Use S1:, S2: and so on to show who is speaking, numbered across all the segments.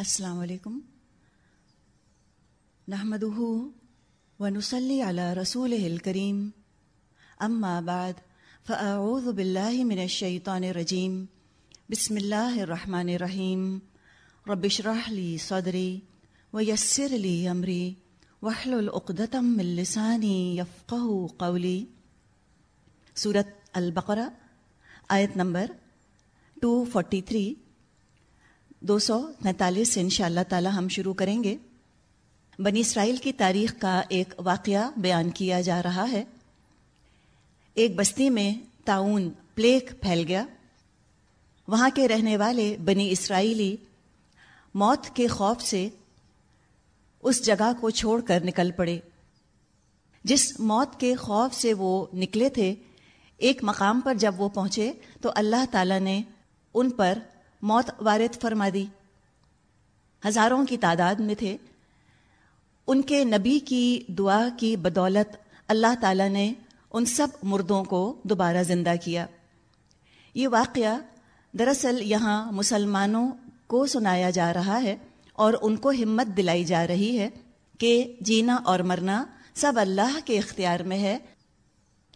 S1: السلام علیکم۔ نحمده ونصلي على رسوله الكريم اما بعد، فاعوذ بالله من الشيطان الرجيم بسم الله الرحمن الرحيم رب اشرح لي صدري ويسر لي امري واحلل عقدة من لساني يفقهوا قولي سورة البقرہ، آیت نمبر 243 دو سو تینتالیس سے ان شاء اللہ تعالی ہم شروع کریں گے۔ بنی اسرائیل کی تاریخ کا ایک واقعہ بیان کیا جا رہا ہے۔ ایک بستی میں تعاون پلیک پھیل گیا۔ وہاں کے رہنے والے بنی اسرائیلی موت کے خوف سے اس جگہ کو چھوڑ کر نکل پڑے۔ جس موت کے خوف سے وہ نکلے تھے، ایک مقام پر جب وہ پہنچے تو اللہ تعالیٰ نے ان پر موت وارد فرما دی ہزاروں کی تعداد میں تھے۔ ان کے نبی کی دعا کی بدولت اللہ تعالیٰ نے ان سب مردوں کو دوبارہ زندہ کیا۔ یہ واقعہ دراصل یہاں مسلمانوں کو سنایا جا رہا ہے اور ان کو ہمت دلائی جا رہی ہے کہ جینا اور مرنا سب اللہ کے اختیار میں ہے۔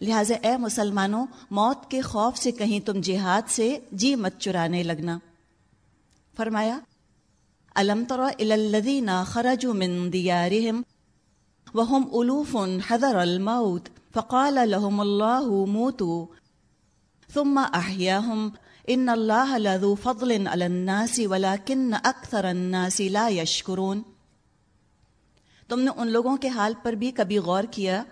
S1: لہٰذا اے مسلمانوں، موت کے خوف سے کہیں تم جہاد سے جی مت چرانے لگنا۔ فرمایا، الم تر الذین خرجوا من دیارهم وهم الوف حذر الموت فقال لهم الله موتوا ثم احياهم ان الله لذو فضل على الناس ولكن اكثر الناس لا يشكرون تم نے ان لوگوں کے حال پر بھی کبھی غور کیا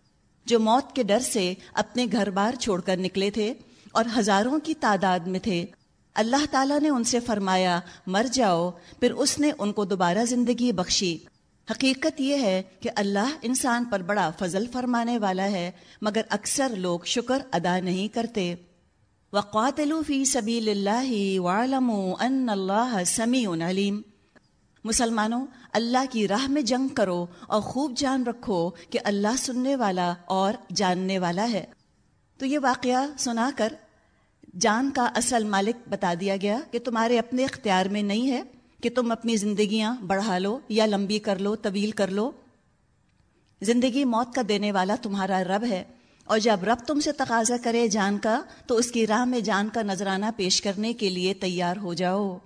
S1: جو موت کے ڈر سے اپنے گھر بار چھوڑ کر نکلے تھے اور ہزاروں کی تعداد میں تھے؟ اللہ تعالیٰ نے ان سے فرمایا، مر جاؤ، پھر اس نے ان کو دوبارہ زندگی بخشی۔ حقیقت یہ ہے کہ اللہ انسان پر بڑا فضل فرمانے والا ہے، مگر اکثر لوگ شکر ادا نہیں کرتے۔ وقاتلوا فی سبیل اللہ وعلموا ان اللہ سمیع علیم مسلمانوں، اللہ کی راہ میں جنگ کرو اور خوب جان رکھو کہ اللہ سننے والا اور جاننے والا ہے۔ تو یہ واقعہ سنا کر جان کا اصل مالک بتا دیا گیا کہ تمہارے اپنے اختیار میں نہیں ہے کہ تم اپنی زندگیاں بڑھا لو یا لمبی کر لو، طویل کر لو۔ زندگی موت کا دینے والا تمہارا رب ہے۔ اور جب رب تم سے تقاضا کرے جان کا، تو اس کی راہ میں جان کا نذرانہ پیش کرنے کے لیے تیار ہو جاؤ۔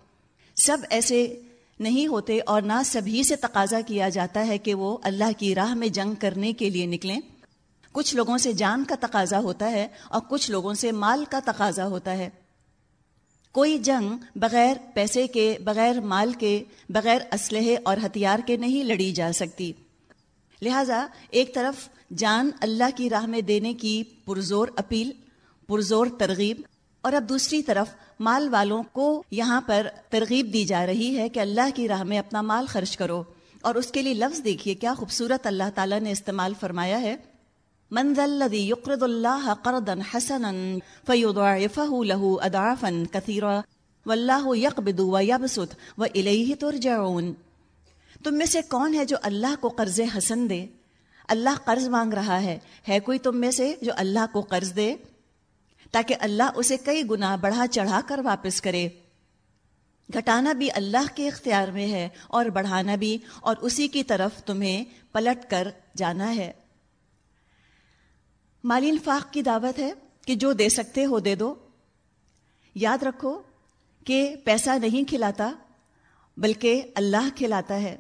S1: سب ایسے نہیں ہوتے اور نہ سبھی سے تقاضا کیا جاتا ہے کہ وہ اللہ کی راہ میں جنگ کرنے کے لیے نکلیں۔ کچھ لوگوں سے جان کا تقاضا ہوتا ہے اور کچھ لوگوں سے مال کا تقاضا ہوتا ہے۔ کوئی جنگ بغیر پیسے کے، بغیر مال کے، بغیر اسلحے اور ہتھیار کے نہیں لڑی جا سکتی۔ لہذا ایک طرف جان اللہ کی راہ میں دینے کی پرزور اپیل، پرزور ترغیب، اور اب دوسری طرف مال والوں کو یہاں پر ترغیب دی جا رہی ہے کہ اللہ کی راہ میں اپنا مال خرچ کرو۔ اور اس کے لیے لفظ دیکھیے کیا خوبصورت اللہ تعالیٰ نے استعمال فرمایا ہے۔ من ذا الذي يقرض الله قرضا حسنا فيضاعفه له اضعافا كثيرا والله يقبض ويبسط واليه ترجعون. تم میں سے کون ہے جو اللہ کو قرض حسن دے؟ اللہ قرض مانگ رہا ہے۔ ہے کوئی تم میں سے جو اللہ کو قرض دے؟ تاکہ اللہ اسے کئی گنا بڑھا چڑھا کر واپس کرے۔ گھٹانا بھی اللہ کے اختیار میں ہے اور بڑھانا بھی اور اسی کی طرف تمہیں پلٹ کر جانا ہے۔ مالی انفاق کی دعوت ہے کہ جو دے سکتے ہو دے دو۔ یاد رکھو کہ پیسہ نہیں کھلاتا بلکہ اللہ کھلاتا ہے۔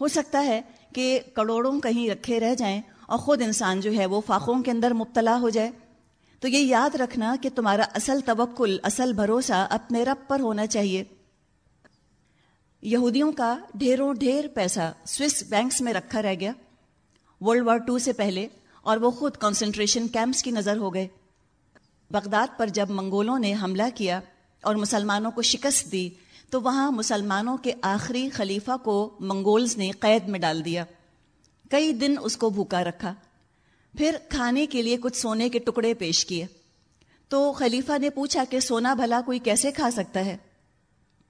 S1: ہو سکتا ہے کہ کروڑوں کہیں رکھے رہ جائیں اور خود انسان جو ہے وہ فاقوں کے اندر مبتلا ہو جائے۔ تو یہ یاد رکھنا کہ تمہارا اصل توکل، اصل بھروسہ اپنے رب پر ہونا چاہیے۔ یہودیوں کا ڈھیروں ڈھیر پیسہ سوئس بینکس میں رکھا رہ گیا۔ ورلڈ وار ٹو سے پہلے اور وہ خود کنسنٹریشن کیمپس کی نظر ہو گئے۔ بغداد پر جب منگولوں نے حملہ کیا اور مسلمانوں کو شکست دی، تو وہاں مسلمانوں کے آخری خلیفہ کو منگولز نے قید میں ڈال دیا۔ کئی دن اس کو بھوکا رکھا۔ پھر کھانے کے لیے کچھ سونے کے ٹکڑے پیش کیے۔ تو خلیفہ نے پوچھا کہ سونا بھلا کوئی کیسے کھا سکتا ہے؟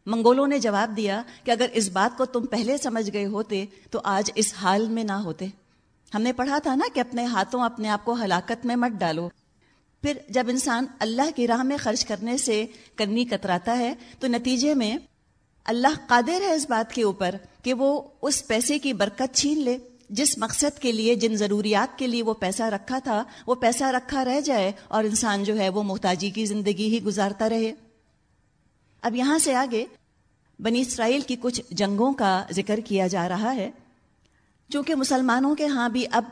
S1: منگولوں نے جواب دیا کہ اگر اس بات کو تم پہلے سمجھ گئے ہوتے تو آج اس حال میں نہ ہوتے۔ ہم نے پڑھا تھا نا کہ اپنے ہاتھوں اپنے آپ کو ہلاکت میں مت ڈالو۔ پھر جب انسان اللہ کی راہ میں خرچ کرنے سے کرنی کتراتا ہے، تو نتیجے میں اللہ قادر ہے اس بات کے اوپر کہ وہ اس پیسے کی برکت چھین لے۔ جس مقصد کے لیے، جن ضروریات کے لیے وہ پیسہ رکھا تھا، وہ پیسہ رکھا رہ جائے اور انسان جو ہے وہ محتاجی کی زندگی ہی گزارتا رہے۔ اب یہاں سے آگے بنی اسرائیل کی کچھ جنگوں کا ذکر کیا جا رہا ہے۔ چونکہ مسلمانوں کے ہاں بھی اب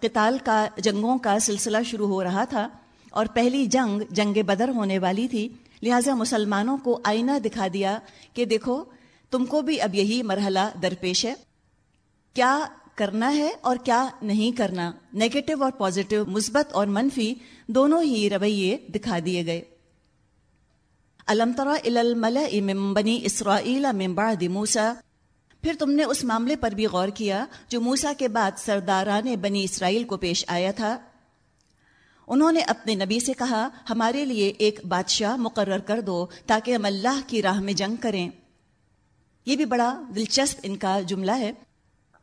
S1: قتال کا جنگوں کا سلسلہ شروع ہو رہا تھا اور پہلی جنگ جنگ بدر ہونے والی تھی، لہٰذا مسلمانوں کو آئینہ دکھا دیا کہ دیکھو، تم کو بھی اب یہی مرحلہ درپیش ہے۔ کیا کرنا ہے اور کیا نہیں کرنا؟ نیگیٹو اور پازیٹو مثبت اور منفی دونوں ہی رویے دکھا دیے گئے۔ بنی اسرائیل من بعد موسا پھر تم نے اس معاملے پر بھی غور کیا جو موسا کے بعد سرداران بنی اسرائیل کو پیش آیا تھا؟ انہوں نے اپنے نبی سے کہا، ہمارے لیے ایک بادشاہ مقرر کر دو تاکہ ہم اللہ کی راہ میں جنگ کریں۔ یہ بھی بڑا دلچسپ ان کا جملہ ہے۔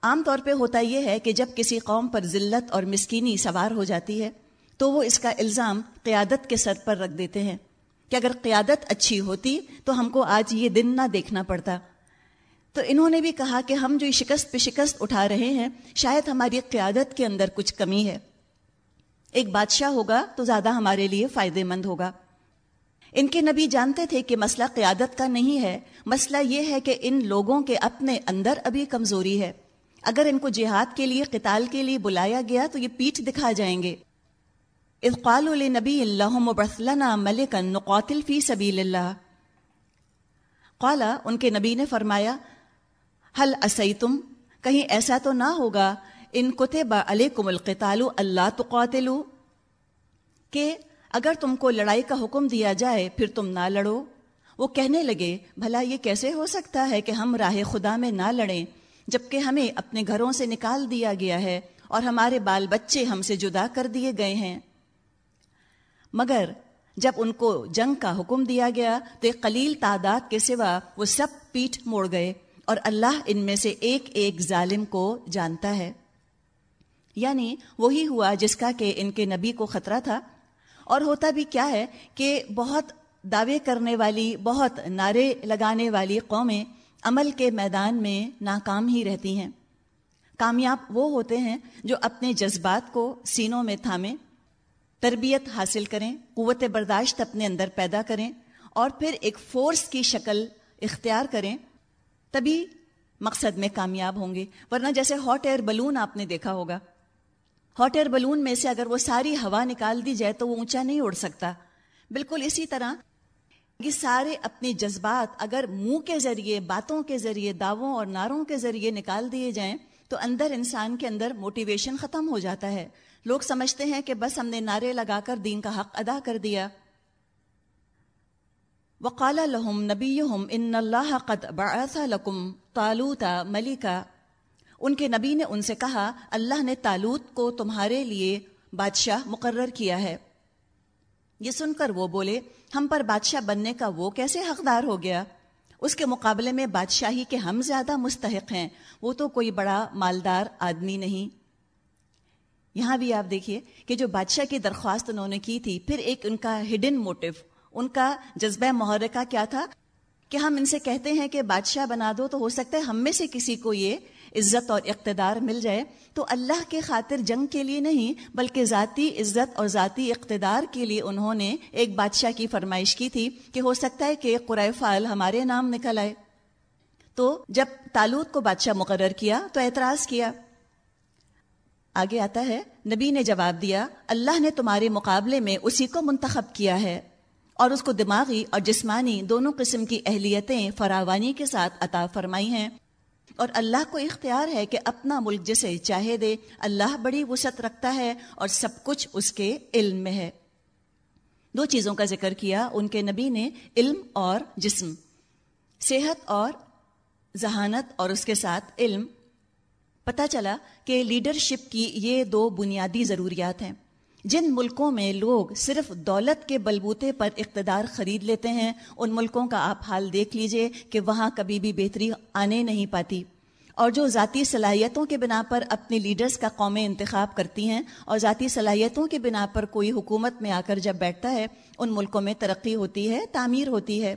S1: عام طور پہ ہوتا یہ ہے کہ جب کسی قوم پر ذلت اور مسکینی سوار ہو جاتی ہے، تو وہ اس کا الزام قیادت کے سر پر رکھ دیتے ہیں کہ اگر قیادت اچھی ہوتی تو ہم کو آج یہ دن نہ دیکھنا پڑتا۔ تو انہوں نے بھی کہا کہ ہم جو شکست پہ شکست اٹھا رہے ہیں، شاید ہماری قیادت کے اندر کچھ کمی ہے۔ ایک بادشاہ ہوگا تو زیادہ ہمارے لیے فائدے مند ہوگا۔ ان کے نبی جانتے تھے کہ مسئلہ قیادت کا نہیں ہے، مسئلہ یہ ہے کہ ان لوگوں کے اپنے اندر ابھی کمزوری ہے۔ اگر ان کو جہاد کے لیے، قتال کے لیے بلایا گیا تو یہ پیٹھ دکھا جائیں گے۔ اقال نبی اللہ مبرسلنا ملکن نقاتل فی سبیل اللہ۔ قالا، ان کے نبی نے فرمایا حل اسی تم کہیں ایسا تو نہ ہوگا، ان کتب علیکم القتال، اللہ تقاتلو کہ اگر تم کو لڑائی کا حکم دیا جائے، پھر تم نہ لڑو؟ وہ کہنے لگے، بھلا یہ کیسے ہو سکتا ہے کہ ہم راہ خدا میں نہ لڑیں، جبکہ ہمیں اپنے گھروں سے نکال دیا گیا ہے اور ہمارے بال بچے ہم سے جدا کر دیے گئے ہیں؟ مگر جب ان کو جنگ کا حکم دیا گیا تو ایک قلیل تعداد کے سوا وہ سب پیٹھ موڑ گئے۔ اور اللہ ان میں سے ایک ایک ظالم کو جانتا ہے۔ یعنی وہی ہوا جس کا کہ ان کے نبی کو خطرہ تھا۔ اور ہوتا بھی کیا ہے کہ بہت دعوے کرنے والی، بہت نعرے لگانے والی قومیں عمل کے میدان میں ناکام ہی رہتی ہیں۔ کامیاب وہ ہوتے ہیں جو اپنے جذبات کو سینوں میں تھامیں، تربیت حاصل کریں، قوت برداشت اپنے اندر پیدا کریں اور پھر ایک فورس کی شکل اختیار کریں۔ تبھی مقصد میں کامیاب ہوں گے۔ ورنہ جیسے ہاٹ ایئر بلون آپ نے دیکھا ہوگا۔ ہاٹ ایئر بلون میں سے اگر وہ ساری ہوا نکال دی جائے تو وہ اونچا نہیں اڑ سکتا۔ بالکل اسی طرح یہ سارے اپنے جذبات اگر منہ کے ذریعے، باتوں کے ذریعے، دعووں اور نعروں کے ذریعے نکال دیے جائیں تو اندر انسان کے اندر موٹیویشن ختم ہو جاتا ہے۔ لوگ سمجھتے ہیں کہ بس ہم نے نعرے لگا کر دین کا حق ادا کر دیا۔ وقال لهم نبيهم ان اللہ قد بعث لكم طالوت ملکا ان کے نبی نے ان سے کہا، اللہ نے تالوت کو تمہارے لیے بادشاہ مقرر کیا ہے۔ یہ سن کر وہ بولے، ہم پر بادشاہ بننے کا وہ کیسے حقدار ہو گیا؟ اس کے مقابلے میں بادشاہی کے ہم زیادہ مستحق ہیں، وہ تو کوئی بڑا مالدار آدمی نہیں۔ یہاں بھی آپ دیکھیے کہ جو بادشاہ کی درخواست انہوں نے کی تھی، پھر ایک ان کا ہڈن موٹو ان کا جذبہ محرکہ کیا تھا کہ ہم ان سے کہتے ہیں کہ بادشاہ بنا دو تو ہو سکتا ہے ہم میں سے کسی کو یہ عزت اور اقتدار مل جائے۔ تو اللہ کے خاطر جنگ کے لیے نہیں بلکہ ذاتی عزت اور ذاتی اقتدار کے لیے انہوں نے ایک بادشاہ کی فرمائش کی تھی کہ ہو سکتا ہے کہ قرائے فال ہمارے نام نکل آئے۔ تو جب تالوت کو بادشاہ مقرر کیا تو اعتراض کیا۔ آگے آتا ہے، نبی نے جواب دیا، اللہ نے تمہارے مقابلے میں اسی کو منتخب کیا ہے۔ اور اس کو دماغی اور جسمانی دونوں قسم کی اہلیتیں فراوانی کے ساتھ عطا فرمائی ہیں۔ اور اللہ کو اختیار ہے کہ اپنا ملک جسے چاہے دے، اللہ بڑی وسعت رکھتا ہے اور سب کچھ اس کے علم میں ہے۔ دو چیزوں کا ذکر کیا، ان کے نبی نے علم اور جسم، صحت اور ذہانت اور اس کے ساتھ علم۔ پتہ چلا کہ لیڈرشپ کی یہ دو بنیادی ضروریات ہیں۔ جن ملکوں میں لوگ صرف دولت کے بلبوتے پر اقتدار خرید لیتے ہیں، ان ملکوں کا آپ حال دیکھ لیجیے کہ وہاں کبھی بھی بہتری آنے نہیں پاتی۔ اور جو ذاتی صلاحیتوں کے بنا پر اپنے لیڈرز کا قومیں انتخاب کرتی ہیں اور ذاتی صلاحیتوں کے بنا پر کوئی حکومت میں آ کر جب بیٹھتا ہے، ان ملکوں میں ترقی ہوتی ہے، تعمیر ہوتی ہے۔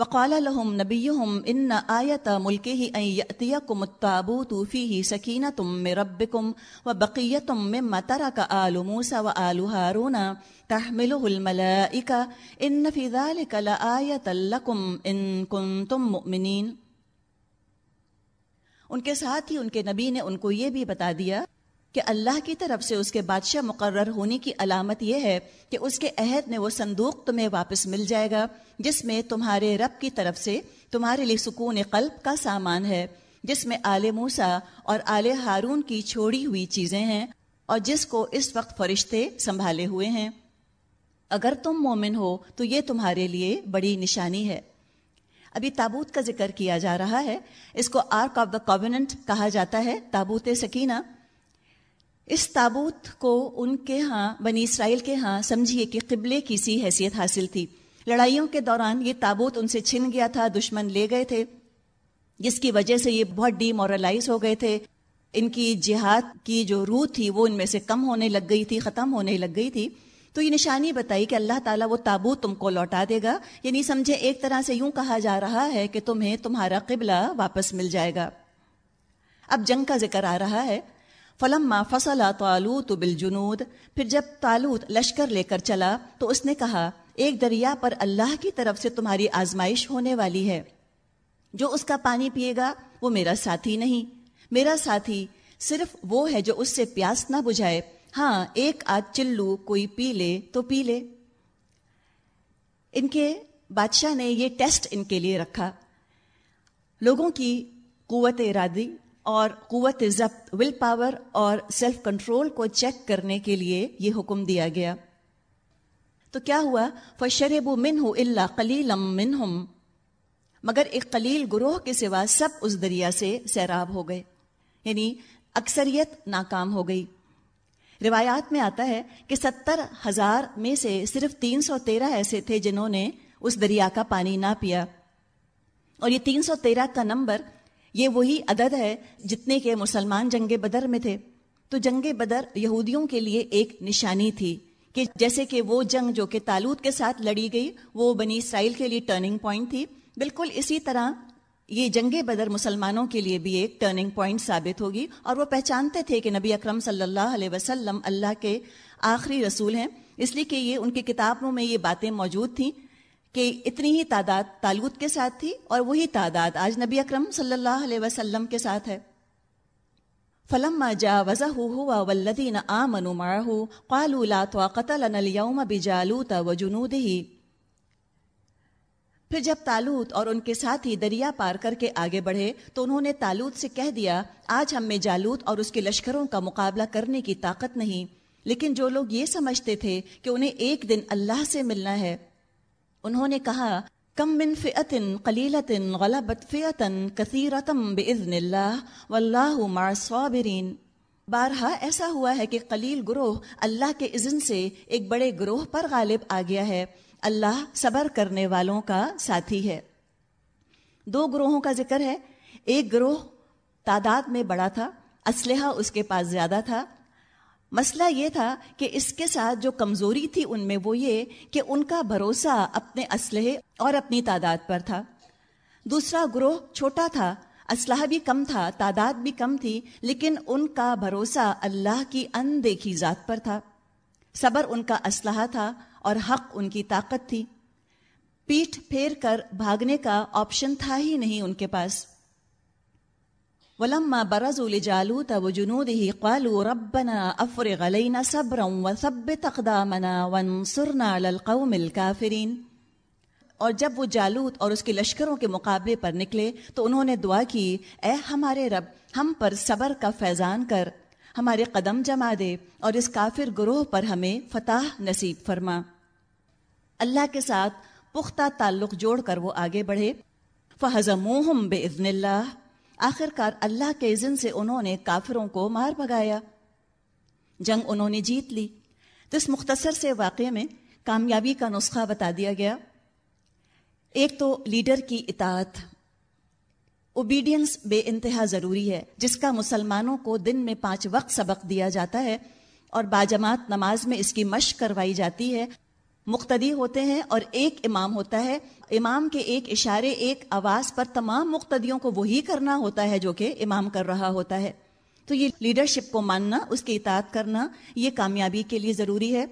S1: وقال لهم نبيهم ان آية ملكه ان يأتيكم التابوت فيه سكينة من ربكم وبقية مما ترك آل موسى وآل هارون تحمله الملائكة ان في ذلك لآية لكم ان كنتم مؤمنين. ان کے ساتھ ہی ان کے نبی نے ان کو یہ بھی بتا دیا کہ اللہ کی طرف سے اس کے بادشاہ مقرر ہونے کی علامت یہ ہے کہ اس کے عہد میں وہ صندوق تمہیں واپس مل جائے گا، جس میں تمہارے رب کی طرف سے تمہارے لیے سکون قلب کا سامان ہے، جس میں آل موسا اور آل ہارون کی چھوڑی ہوئی چیزیں ہیں اور جس کو اس وقت فرشتے سنبھالے ہوئے ہیں۔ اگر تم مومن ہو تو یہ تمہارے لیے بڑی نشانی ہے۔ ابھی تابوت کا ذکر کیا جا رہا ہے۔ اس کو آرک آف دا کووننٹ کہا جاتا ہے، تابوت سکینہ۔ اس تابوت کو ان کے ہاں بنی اسرائیل کے ہاں سمجھیے کہ قبلے کی سی حیثیت حاصل تھی۔ لڑائیوں کے دوران یہ تابوت ان سے چھن گیا تھا، دشمن لے گئے تھے، جس کی وجہ سے یہ بہت ڈی مورلائز ہو گئے تھے۔ ان کی جہاد کی جو روح تھی، وہ ان میں سے کم ہونے لگ گئی تھی، ختم ہونے لگ گئی تھی۔ تو یہ نشانی بتائی کہ اللہ تعالیٰ وہ تابوت تم کو لوٹا دے گا۔ یعنی سمجھے ایک طرح سے یوں کہا جا رہا ہے کہ تمہیں تمہارا قبلہ واپس مل جائے گا۔ اب جنگ کا ذکر آ رہا ہے۔ فلم فصل تالوت بل پھر جب تالوت لشکر لے کر چلا، تو اس نے کہا، ایک دریا پر اللہ کی طرف سے تمہاری آزمائش ہونے والی ہے۔ جو اس کا پانی پیے گا، وہ میرا ساتھی نہیں۔ میرا ساتھی صرف وہ ہے جو اس سے پیاس نہ بجھائے۔ ہاں ایک آدھ چلو کوئی پی لے تو پی لے۔ ان کے بادشاہ نے یہ ٹیسٹ ان کے لیے رکھا۔ لوگوں کی قوت ارادی اور قوت ضبط ول پاور اور سیلف کنٹرول کو چیک کرنے کے لیے یہ حکم دیا گیا۔ تو کیا ہوا؟ فشرب من ہو اللہ کلیل مگر ایک قلیل گروہ کے سوا سب اس دریا سے سیراب ہو گئے۔ یعنی اکثریت ناکام ہو گئی۔ روایات میں آتا ہے کہ ستر ہزار میں سے صرف تین سو تیرہ ایسے تھے جنہوں نے اس دریا کا پانی نہ پیا۔ اور یہ تین سو تیرہ کا نمبر یہ وہی عدد ہے جتنے کے مسلمان جنگ بدر میں تھے۔ تو جنگ بدر یہودیوں کے لیے ایک نشانی تھی کہ جیسے کہ وہ جنگ جو کہ تالوت کے ساتھ لڑی گئی، وہ بنی اسرائیل کے لیے ٹرننگ پوائنٹ تھی۔ بالکل اسی طرح یہ جنگ بدر مسلمانوں کے لیے بھی ایک ٹرننگ پوائنٹ ثابت ہوگی۔ اور وہ پہچانتے تھے کہ نبی اکرم صلی اللہ علیہ وسلم اللہ کے آخری رسول ہیں۔ اس لیے کہ یہ ان کی کتابوں میں یہ باتیں موجود تھیں۔ کہ اتنی ہی تعداد تالوت کے ساتھ تھی اور وہی تعداد آج نبی اکرم صلی اللہ علیہ وسلم کے ساتھ ہے۔ فلم جا وضا ہوا ولدین آ منو مارہ قالو لا طاقت لنا اليوم بجالوت وجنوده۔ پھر جب تالوت اور ان کے ساتھ ہی دریا پار کر کے آگے بڑھے تو انہوں نے تالوت سے کہہ دیا، آج ہم میں جالوت اور اس کے لشکروں کا مقابلہ کرنے کی طاقت نہیں، لیکن جو لوگ یہ سمجھتے تھے کہ انہیں ایک دن اللہ سے ملنا ہے۔ انہوں نے کہا، کم من فئت قلیلت غلبت فئتن کثیرتم باذن اللہ واللہ مع الصابرین. بارہا ایسا ہوا ہے کہ قلیل گروہ اللہ کے اذن سے ایک بڑے گروہ پر غالب آ گیا ہے۔ اللہ صبر کرنے والوں کا ساتھی ہے۔ دو گروہوں کا ذکر ہے۔ ایک گروہ تعداد میں بڑا تھا، اسلحہ اس کے پاس زیادہ تھا۔ مسئلہ یہ تھا کہ اس کے ساتھ جو کمزوری تھی ان میں وہ یہ کہ ان کا بھروسہ اپنے اسلحے اور اپنی تعداد پر تھا۔ دوسرا گروہ چھوٹا تھا، اسلحہ بھی کم تھا، تعداد بھی کم تھی، لیکن ان کا بھروسہ اللہ کی ان دیکھی ذات پر تھا۔ صبر ان کا اسلحہ تھا اور حق ان کی طاقت تھی۔ پیٹھ پھیر کر بھاگنے کا آپشن تھا ہی نہیں ان کے پاس۔ ولما برزوا لجالوت وجنوده قالوا ربنا افرغ علينا صبرا وثبت اقدامنا وانصرنا على القوم الكافرين۔ اور جب وہ جالوت اور اس کے لشکروں کے مقابلے پر نکلے تو انہوں نے دعا کی، اے ہمارے رب، ہم پر صبر کا فیضان کر، ہمارے قدم جما دے اور اس کافر گروہ پر ہمیں فتح نصیب فرما۔ اللہ کے ساتھ پختہ تعلق جوڑ کر وہ آگے بڑھے۔ فہضموہم بإذن اللہ آخر کار اللہ کے عزن سے انہوں نے کافروں کو مار بگایا جنگ انہوں نے جیت لی۔ تو اس مختصر سے واقعے میں کامیابی کا نسخہ بتا دیا گیا۔ ایک تو لیڈر کی اطاعت۔ اوبیڈینس بے انتہا ضروری ہے، جس کا مسلمانوں کو دن میں پانچ وقت سبق دیا جاتا ہے اور باجماعت نماز میں اس کی مشق کروائی جاتی ہے۔ مقتدی ہوتے ہیں اور ایک امام ہوتا ہے۔ امام کے ایک اشارے ایک آواز پر تمام مقتدیوں کو وہی کرنا ہوتا ہے جو کہ امام کر رہا ہوتا ہے۔ تو یہ لیڈرشپ کو ماننا، اس کی اطاعت کرنا، یہ کامیابی کے لیے ضروری ہے۔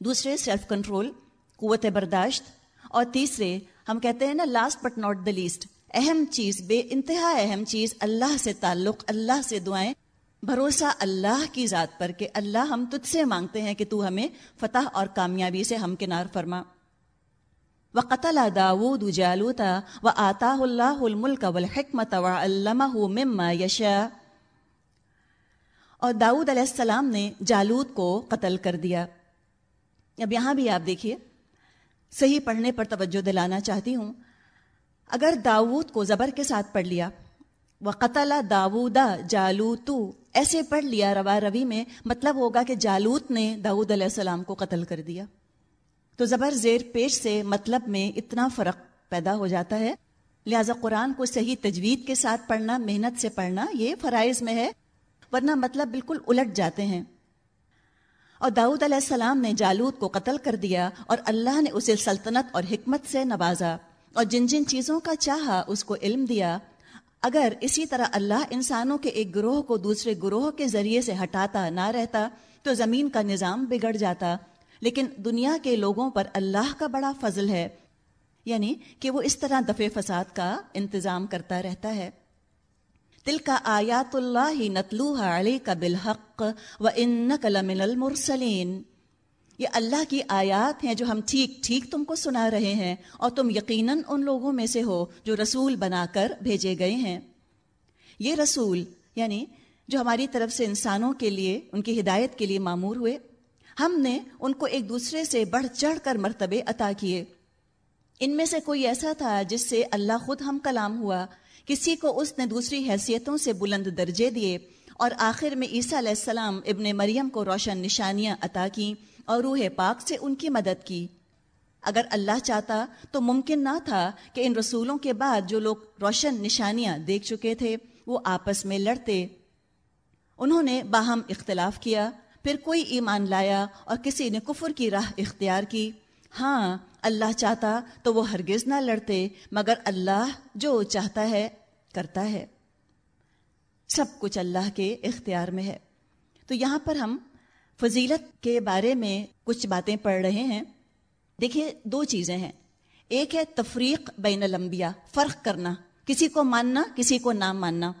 S1: دوسرے سیلف کنٹرول قوت برداشت۔ اور تیسرے، ہم کہتے ہیں نا last but not the least اہم چیز، بے انتہا اہم چیز، اللہ سے تعلق، اللہ سے دعائیں۔ بھروسہ اللہ کی ذات پر کہ اللہ ہم تجھ سے مانگتے ہیں کہ تو ہمیں فتح اور کامیابی سے ہم کنار فرما۔ و قتل داود جالوتا و آتا اللہ الملک والحکمت و مما یشا اور داود علیہ السلام نے جالود کو قتل کر دیا۔ اب یہاں بھی آپ دیکھیے، صحیح پڑھنے پر توجہ دلانا چاہتی ہوں۔ اگر داود کو زبر کے ساتھ پڑھ لیا وہ قتل داودا جالوتو ایسے پڑھ لیا روا روی میں مطلب ہوگا کہ جالوت نے داود علیہ السلام کو قتل کر دیا۔ تو زبر زیر پیش سے مطلب میں اتنا فرق پیدا ہو جاتا ہے۔ لہذا قرآن کو صحیح تجوید کے ساتھ پڑھنا، محنت سے پڑھنا، یہ فرائض میں ہے، ورنہ مطلب بالکل الٹ جاتے ہیں۔ اور داؤد علیہ السلام نے جالود کو قتل کر دیا اور اللہ نے اسے سلطنت اور حکمت سے نوازا۔ اور جن جن چیزوں کا چاہا اس کو علم دیا۔ اگر اسی طرح اللہ انسانوں کے ایک گروہ کو دوسرے گروہ کے ذریعے سے ہٹاتا نہ رہتا تو زمین کا نظام بگڑ جاتا۔ لیکن دنیا کے لوگوں پر اللہ کا بڑا فضل ہے یعنی کہ وہ اس طرح دفع فساد کا انتظام کرتا رہتا ہے۔ دل کا آیات اللہ نتلوہ علی کا بالحق و ان لمن المرسلین۔ یہ اللہ کی آیات ہیں جو ہم ٹھیک ٹھیک تم کو سنا رہے ہیں اور تم یقیناً ان لوگوں میں سے ہو جو رسول بنا کر بھیجے گئے ہیں۔ یہ رسول یعنی جو ہماری طرف سے انسانوں کے لیے، ان کی ہدایت کے لیے معمور ہوئے ہم نے ان کو ایک دوسرے سے بڑھ چڑھ کر مرتبے عطا کیے۔ ان میں سے کوئی ایسا تھا جس سے اللہ خود ہم کلام ہوا۔ کسی کو اس نے دوسری حیثیتوں سے بلند درجے دیے اور آخر میں عیسیٰ علیہ السلام ابن مریم کو روشن نشانیاں عطا کیں اور روح پاک سے ان کی مدد کی۔ اگر اللہ چاہتا تو ممکن نہ تھا کہ ان رسولوں کے بعد جو لوگ روشن نشانیاں دیکھ چکے تھے وہ آپس میں لڑتے۔ انہوں نے باہم اختلاف کیا۔ پھر کوئی ایمان لایا اور کسی نے کفر کی راہ اختیار کی؟ ہاں اللہ چاہتا تو وہ ہرگز نہ لڑتے، مگر اللہ جو چاہتا ہے، کرتا ہے۔ سب کچھ اللہ کے اختیار میں ہے۔ تو یہاں پر ہم فضیلت کے بارے میں کچھ باتیں پڑھ رہے ہیں۔ دیکھیے، دو چیزیں ہیں۔ ایک ہے تفریق بین الانبیاء، فرق کرنا، کسی کو ماننا، کسی کو نہ ماننا۔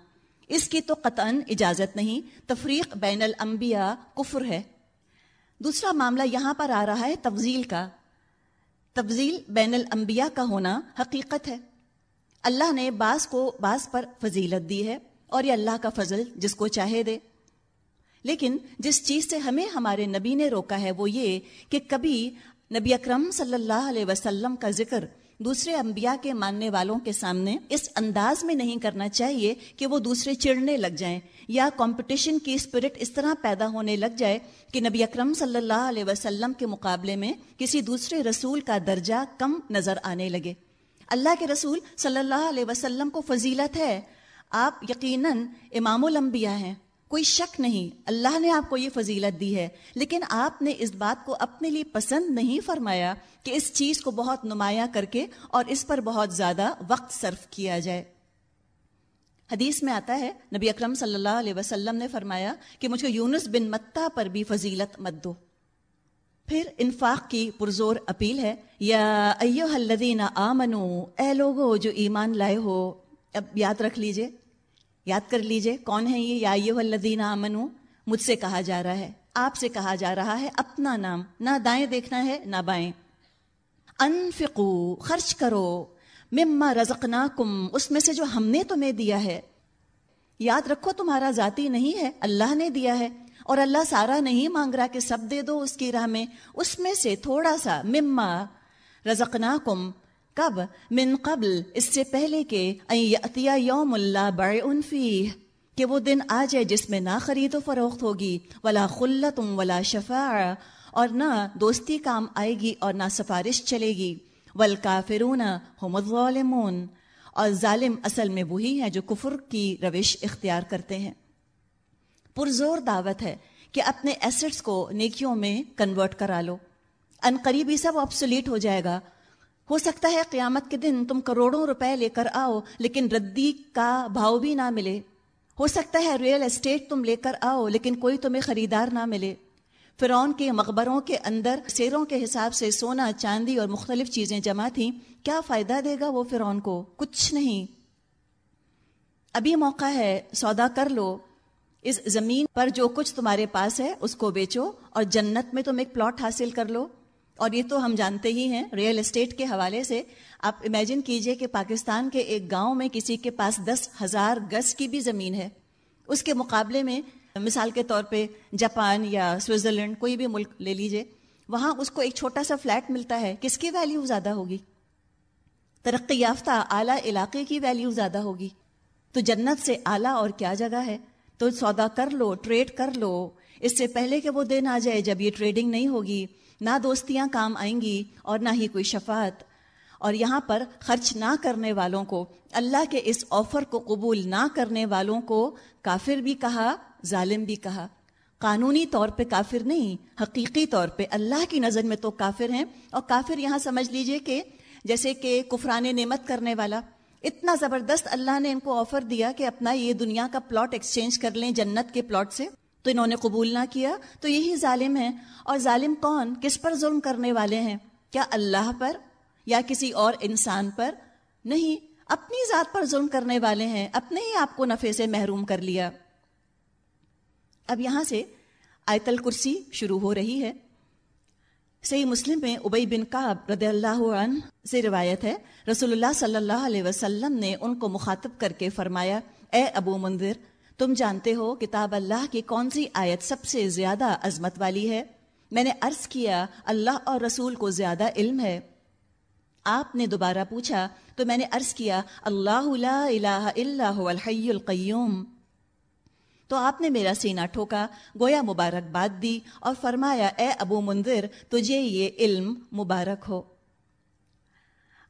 S1: اس کی تو قطعا اجازت نہیں، تفریق بین الانبیاء کفر ہے۔ دوسرا معاملہ یہاں پر آ رہا ہے تفضیل کا۔ تفضیل بین الانبیاء کا ہونا حقیقت ہے۔ اللہ نے بعض کو بعض پر فضیلت دی ہے اور یہ اللہ کا فضل جس کو چاہے دے۔ لیکن جس چیز سے ہمیں ہمارے نبی نے روکا ہے وہ یہ کہ کبھی نبی اکرم صلی اللہ علیہ وسلم کا ذکر دوسرے انبیاء کے ماننے والوں کے سامنے اس انداز میں نہیں کرنا چاہیے کہ وہ دوسرے چڑھنے لگ جائیں یا کمپٹیشن کی اسپرٹ اس طرح پیدا ہونے لگ جائے کہ نبی اکرم صلی اللہ علیہ وسلم کے مقابلے میں کسی دوسرے رسول کا درجہ کم نظر آنے لگے۔ اللہ کے رسول صلی اللہ علیہ وسلم کو فضیلت ہے۔ آپ یقیناً امام الانبیاء ہیں۔ کوئی شک نہیں، اللہ نے آپ کو یہ فضیلت دی ہے۔ لیکن آپ نے اس بات کو اپنے لیے پسند نہیں فرمایا کہ اس چیز کو بہت نمایاں کر کے اور اس پر بہت زیادہ وقت صرف کیا جائے۔ حدیث میں آتا ہے، نبی اکرم صلی اللہ علیہ وسلم نے فرمایا کہ مجھے یونس بن متا پر بھی فضیلت مت دو۔ پھر انفاق کی پرزور اپیل ہے، یا ایو الذین آمنو اے لوگو جو ایمان لائے ہو، اب یاد رکھ لیجیے۔ یاد کر لیجیے کون ہے یہ؟ یا ایو الذین آمنو، مجھ سے کہا جا رہا ہے، آپ سے کہا جا رہا ہے، اپنا نام، نہ دائیں دیکھنا ہے، نہ بائیں۔ انفقو، خرچ کرو، مما رزقناکم، اس میں سے جو ہم نے تمہیں دیا ہے۔ یاد رکھو، تمہارا ذاتی نہیں ہے، اللہ نے دیا ہے۔ اور اللہ سارا نہیں مانگ رہا کہ سب دے دو اس کی راہ میں، اس میں سے تھوڑا سا، مما رزقناکم کب من قبل، اس سے پہلے کہ یوم اللہ بڑ انفی کہ وہ دن آ جائے جس میں نہ خرید و فروخت ہوگی، ولا خلتم ولا شفاع، اور نہ دوستی کام آئے گی اور نہ سفارش چلے گی ولکافرون هم الظالمون۔ اور ظالم اصل میں وہی ہیں جو کفر کی روش اختیار کرتے ہیں۔ پرزور دعوت ہے کہ اپنے ایسٹس کو نیکیوں میں کنورٹ کرا لو۔ ان قریبی سب آپسلیٹ ہو جائے گا۔ ہو سکتا ہے قیامت کے دن تم کروڑوں روپے لے کر آؤ، لیکن ردی کا بھاؤ بھی نہ ملے۔ ہو سکتا ہے ریئل اسٹیٹ تم لے کر آؤ، لیکن کوئی تمہیں خریدار نہ ملے۔ فرعون کے مقبروں کے اندر سیروں کے حساب سے سونا، چاندی اور مختلف چیزیں جمع تھیں، کیا فائدہ دے گا وہ فرعون کو؟ کچھ نہیں۔ ابھی موقع ہے، سودا کر لو۔ اس زمین پر جو کچھ تمہارے پاس ہے، اس کو بیچو اور جنت میں تم ایک پلاٹ حاصل کر لو۔ اور یہ تو ہم جانتے ہی ہیں ریئل اسٹیٹ کے حوالے سے۔ آپ امیجن کیجیے کہ پاکستان کے ایک گاؤں میں کسی کے پاس دس ہزار گز کی بھی زمین ہے۔ اس کے مقابلے میں، مثال کے طور پہ جاپان یا سوئٹزرلینڈ، کوئی بھی ملک لے لیجیے، وہاں اس کو ایک چھوٹا سا فلیٹ ملتا ہے۔ کس کی ویلیو زیادہ ہوگی؟ ترقی یافتہ اعلیٰ علاقے کی ویلیو زیادہ ہوگی۔ تو جنت سے اعلیٰ اور کیا جگہ ہے؟ تو سودا کر لو ٹریڈ کر لو۔ اس سے پہلے کہ وہ دن آ جائے، جب یہ ٹریڈنگ نہیں ہوگی نہ دوستیاں کام آئیں گی اور نہ ہی کوئی شفاعت۔ اور یہاں پر خرچ نہ کرنے والوں کو، اللہ کے اس آفر کو قبول نہ کرنے والوں کو کافر بھی کہا، ظالم بھی کہا۔ قانونی طور پہ کافر نہیں، حقیقی طور پہ اللہ کی نظر میں تو کافر ہیں۔ اور کافر یہاں سمجھ لیجیے کہ جیسے کہ کفران نعمت کرنے والا، اتنا زبردست اللہ نے ان کو آفر دیا کہ اپنا یہ دنیا کا پلاٹ ایکسچینج کر لیں جنت کے پلاٹ سے۔ تو انہوں نے قبول نہ کیا، تو یہی ظالم ہیں۔ اور ظالم کون؟ کس پر ظلم کرنے والے ہیں؟ کیا اللہ پر؟ یا کسی اور انسان پر؟ نہیں، اپنی ذات پر ظلم کرنے والے ہیں۔ اپنے ہی آپ کو نفے سے محروم کر لیا۔ اب یہاں سے آیت الکرسی شروع ہو رہی ہے۔ صحیح مسلم میں ابئی بن کاب رضی اللہ عنہ سے روایت ہے۔ رسول اللہ صلی اللہ علیہ وسلم نے ان کو مخاطب کر کے فرمایا، اے ابو مندر تم جانتے ہو کتاب اللہ کی کون سی آیت سب سے زیادہ عظمت والی ہے؟ میں نے عرض کیا، اللہ اور رسول کو زیادہ علم ہے۔ آپ نے دوبارہ پوچھا، تو میں نے عرض کیا، اللہ لا الہ الا هو الحی القیوم۔ تو آپ نے میرا سینہ ٹھوکا، گویا مبارک بات دی اور فرمایا، اے ابو مندر تجھے یہ علم مبارک ہو۔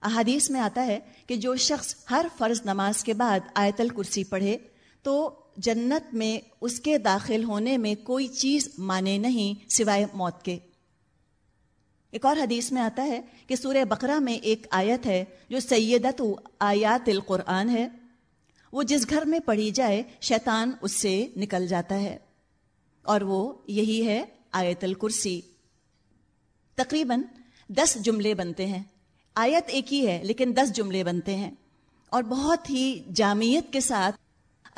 S1: احادیث میں آتا ہے کہ جو شخص ہر فرض نماز کے بعد آیت الکرسی پڑھے، تو جنت میں اس کے داخل ہونے میں کوئی چیز مانے نہیں سوائے موت کے۔ ایک اور حدیث میں آتا ہے کہ سورہ بقرہ میں ایک آیت ہے جو سیدت آیات القرآن ہے۔ وہ جس گھر میں پڑھی جائے، شیطان اس سے نکل جاتا ہے۔ اور وہ یہی ہے آیت الکرسی۔ تقریباً دس جملے بنتے ہیں۔ آیت ایک ہی ہے، لیکن دس جملے بنتے ہیں۔ اور بہت ہی جامعت کے ساتھ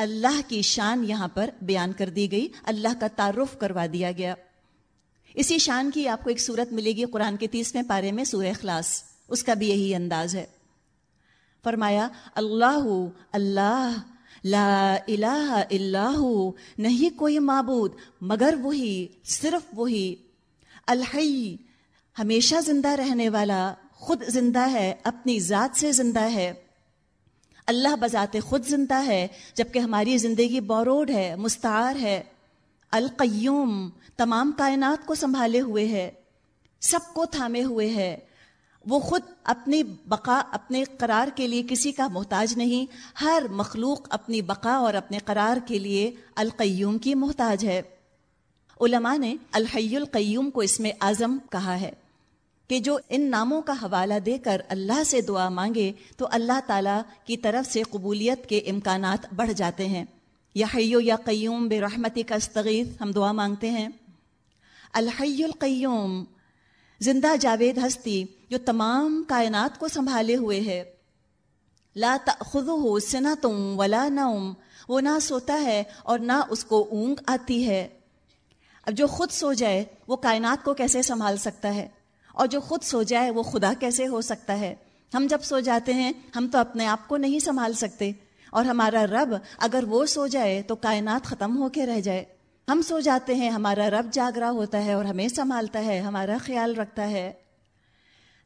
S1: اللہ کی شان یہاں پر بیان کر دی گئی، اللہ کا تعارف کروا دیا گیا۔ اسی شان کی آپ کو ایک صورت ملے گی قرآن کے تیسویں پارے میں سورہ اخلاص، اس کا بھی یہی انداز ہے۔ فرمایا، اللہ اللہ، لا الہ الا نہیں کوئی معبود، مگر وہی، صرف وہی۔ الحی، ہمیشہ زندہ رہنے والا، خود زندہ ہے، اپنی ذات سے زندہ ہے۔ اللہ بذات خود زندہ ہے، جبکہ ہماری زندگی بوروڈ ہے، مستعار ہے۔ القیوم تمام کائنات کو سنبھالے ہوئے ہے، سب کو تھامے ہوئے ہے۔ وہ خود اپنی بقا، اپنے قرار کے لیے کسی کا محتاج نہیں، ہر مخلوق اپنی بقا اور اپنے قرار کے لیے القیوم کی محتاج ہے۔ علماء نے الحی القیوم کو اس میں اعظم کہا ہے۔ کہ جو ان ناموں کا حوالہ دے کر اللہ سے دعا مانگے تو اللہ تعالیٰ کی طرف سے قبولیت کے امکانات بڑھ جاتے ہیں۔ یا حیو یا قیوم بے رحمتی کا استغیث، ہم دعا مانگتے ہیں۔ الحی القیوم، زندہ جاوید ہستی جو تمام کائنات کو سنبھالے ہوئے ہے۔ لا تأخذہ سنتم ولا نوم، وہ نہ سوتا ہے اور نہ اس کو اونگ آتی ہے۔ اب جو خود سو جائے، وہ کائنات کو کیسے سنبھال سکتا ہے؟ اور جو خود سو جائے وہ خدا کیسے ہو سکتا ہے؟ ہم جب سو جاتے ہیں، ہم تو اپنے آپ کو نہیں سنبھال سکتے۔ اور ہمارا رب اگر وہ سو جائے تو کائنات ختم ہو کے رہ جائے۔ ہم سو جاتے ہیں، ہمارا رب جاگرا ہوتا ہے اور ہمیں سنبھالتا ہے، ہمارا خیال رکھتا ہے۔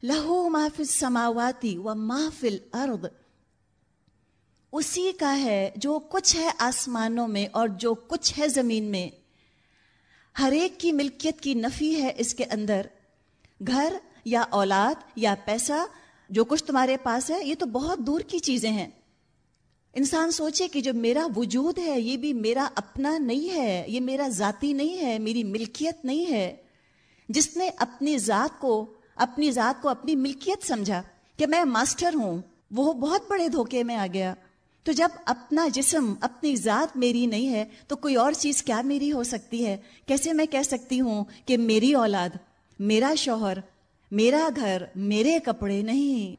S1: لہو محفل سماواتی و محفل ارد اسی کا ہے جو کچھ ہے آسمانوں میں اور جو کچھ ہے زمین میں۔ ہر ایک کی ملکیت کی نفی ہے اس کے اندر۔ گھر یا اولاد یا پیسہ جو کچھ تمہارے پاس ہے، یہ تو بہت دور کی چیزیں ہیں۔ انسان سوچے کہ جو میرا وجود ہے، یہ بھی میرا اپنا نہیں ہے، یہ میرا ذاتی نہیں ہے، میری ملکیت نہیں ہے۔ جس نے اپنی ذات کو، اپنی ذات کو اپنی ملکیت سمجھا کہ میں ماسٹر ہوں، وہ بہت بڑے دھوکے میں آ گیا۔ تو جب اپنا جسم، اپنی ذات میری نہیں ہے، تو کوئی اور چیز کیا میری ہو سکتی ہے؟ کیسے میں کہہ سکتی ہوں کہ میری اولاد؟ میرا شوہر، میرا گھر، میرے کپڑے نہیں۔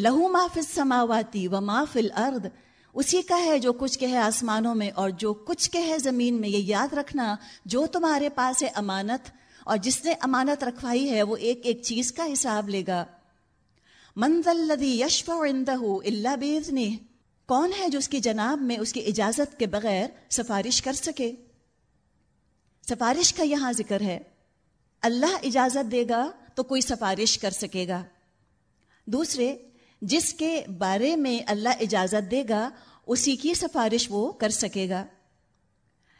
S1: لہو محفظ سماواتی و محفل ارد اسی کا ہے جو کچھ کہ ہے آسمانوں میں اور جو کچھ کہ ہے زمین میں۔ یہ یاد رکھنا، جو تمہارے پاس ہے امانت۔ اور جس نے امانت رکھوائی ہے، وہ ایک ایک چیز کا حساب لے گا۔ منزل لدی یشف اللہ بیزنی کون ہے جو اس کی جناب میں اس کی اجازت کے بغیر سفارش کر سکے؟ سفارش کا یہاں ذکر ہے۔ اللہ اجازت دے گا تو کوئی سفارش کر سکے گا۔ دوسرے، جس کے بارے میں اللہ اجازت دے گا، اسی کی سفارش وہ کر سکے گا۔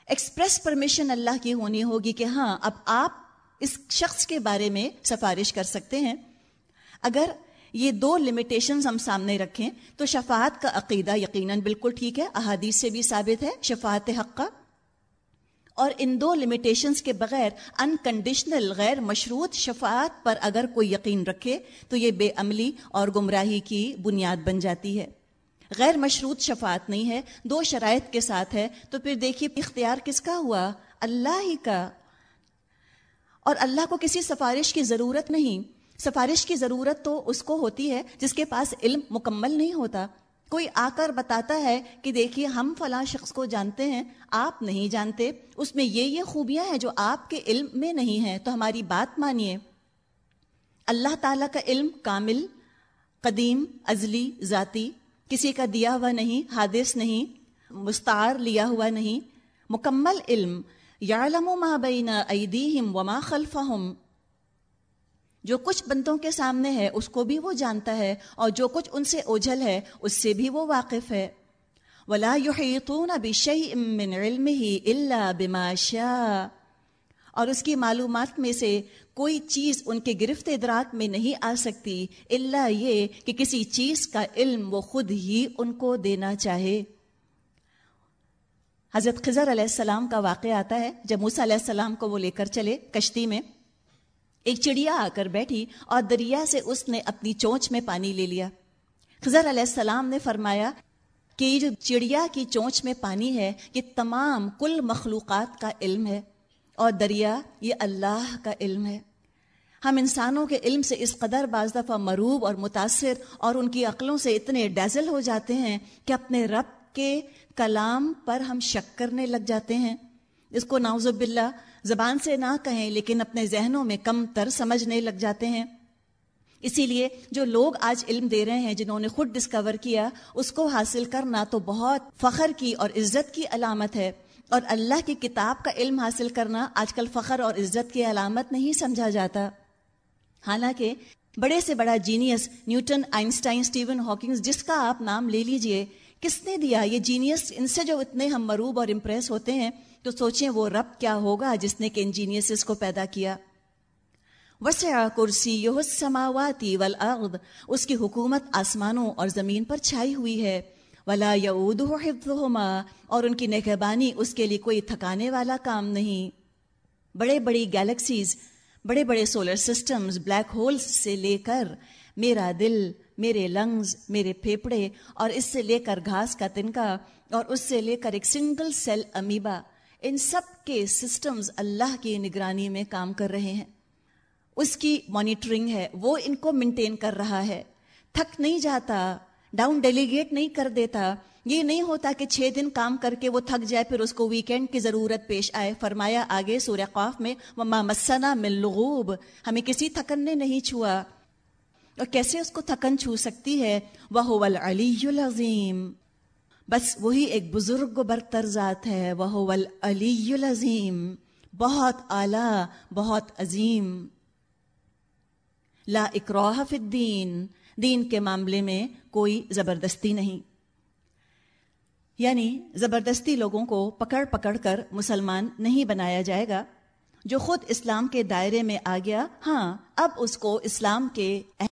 S1: ایکسپریس پرمیشن اللہ کی ہونی ہوگی کہ ہاں اب آپ اس شخص کے بارے میں سفارش کر سکتے ہیں۔ اگر یہ دو لمیٹیشنز ہم سامنے رکھیں تو شفاعت کا عقیدہ یقیناً بالکل ٹھیک ہے، احادیث سے بھی ثابت ہے، شفاعت حق کا۔ اور ان دو لمیٹیشنز کے بغیر انکنڈیشنل غیر مشروط شفاعت پر اگر کوئی یقین رکھے تو یہ بے عملی اور گمراہی کی بنیاد بن جاتی ہے۔ غیر مشروط شفاعت نہیں ہے، دو شرائط کے ساتھ ہے۔ تو پھر دیکھیے اختیار کس کا ہوا؟ اللہ ہی کا۔ اور اللہ کو کسی سفارش کی ضرورت نہیں۔ سفارش کی ضرورت تو اس کو ہوتی ہے جس کے پاس علم مکمل نہیں ہوتا۔ کوئی آ کر بتاتا ہے کہ دیکھیے ہم فلاں شخص کو جانتے ہیں، آپ نہیں جانتے، اس میں یہ یہ خوبیاں ہیں جو آپ کے علم میں نہیں ہیں، تو ہماری بات مانیے۔ اللہ تعالیٰ کا علم کامل، قدیم، ازلی، ذاتی، کسی کا دیا ہوا نہیں، حادث نہیں، مستعار، لیا ہوا نہیں۔ مکمل علم، یعلم ما بین ایدیہم وما خلفہم۔ جو کچھ بندوں کے سامنے ہے، اس کو بھی وہ جانتا ہے، اور جو کچھ ان سے اوجھل ہے، اس سے بھی وہ واقف ہے۔ ولا يحيطون بشيء من علمه الا بما شاء۔ اور اس کی معلومات میں سے کوئی چیز ان کے گرفت ادراک میں نہیں آ سکتی اللہ یہ کہ کسی چیز کا علم وہ خود ہی ان کو دینا چاہے۔ حضرت خضر علیہ السلام کا واقعہ آتا ہے، جب موسیٰ علیہ السلام کو وہ لے کر چلے کشتی میں۔ ایک چڑیا آ کر بیٹھی اور دریا سے اس نے اپنی چونچ میں پانی لے لیا۔ خضر علیہ السلام نے فرمایا کہ یہ جو چڑیا کی چونچ میں پانی ہے، یہ تمام کل مخلوقات کا علم ہے اور دریا یہ اللہ کا علم ہے۔ ہم انسانوں کے علم سے اس قدر بعض دفعہ مروب اور متاثر اور ان کی عقلوں سے اتنے ڈیزل ہو جاتے ہیں کہ اپنے رب کے کلام پر ہم شک کرنے لگ جاتے ہیں۔ اس کو ناوز باللہ زبان سے نہ کہیں لیکن اپنے ذہنوں میں کم تر سمجھنے لگ جاتے ہیں۔ اسی لیے جو لوگ آج علم دے رہے ہیں، جنہوں نے خود ڈسکور کیا، اس کو حاصل کرنا تو بہت فخر کی اور عزت کی علامت ہے۔ اور اللہ کی کتاب کا علم حاصل کرنا آج کل فخر اور عزت کی علامت نہیں سمجھا جاتا۔ حالانکہ بڑے سے بڑا genius Newton Einstein Steven Hawkings, جس کا آپ نام لے لیجیے، کس نے دیا؟ یہ جینیس ان سے جو اتنے ہم مروب اور امپریس ہوتے ہیں۔ تو سوچیں وہ رب کیا ہوگا جس نے کہ انجینئرس کو پیدا کیا۔ وسع کرسی یہ سماواتی والارض، اس کی حکومت آسمانوں اور زمین پر چھائی ہوئی ہے۔ ولا یعود اور ان کی نگہبانی اس کے لیے کوئی تھکانے والا کام نہیں۔ بڑے بڑی گیلیکسیز، بڑے بڑے سولر سسٹمز، بلیک ہولز سے لے کر میرا دل، میرے لنگز، میرے پھیپڑے اور اس سے لے کر گھاس کا تنکا، اور اس سے لے کر ایک سنگل سیل امیبا۔ ان سب کے سسٹمز اللہ کی نگرانی میں کام کر رہے ہیں۔ اس کی مانیٹرنگ ہے، وہ ان کو مینٹین کر رہا ہے۔ تھک نہیں جاتا ڈاؤن ڈیلیگیٹ نہیں کر دیتا۔ یہ نہیں ہوتا کہ چھ دن کام کر کے وہ تھک جائے، پھر اس کو ویکینڈ کی ضرورت پیش آئے۔ فرمایا آگے سورہ قاف میں مما مسنا من لغوب۔ ہمیں کسی تھکن نے نہیں چھوا۔ اور کیسے اس کو تھکن چھو سکتی ہے؟ وہ العلی العظیم بس وہی ایک بزرگ برتر ذات ہے وہ علی العظیم، بہت اعلی، بہت عظیم۔ لا اکراہ فی الدین، دین کے معاملے میں کوئی زبردستی نہیں۔ یعنی زبردستی لوگوں کو پکڑ پکڑ کر مسلمان نہیں بنایا جائے گا۔ جو خود اسلام کے دائرے میں آ گیا ہاں اب اس کو اسلام کے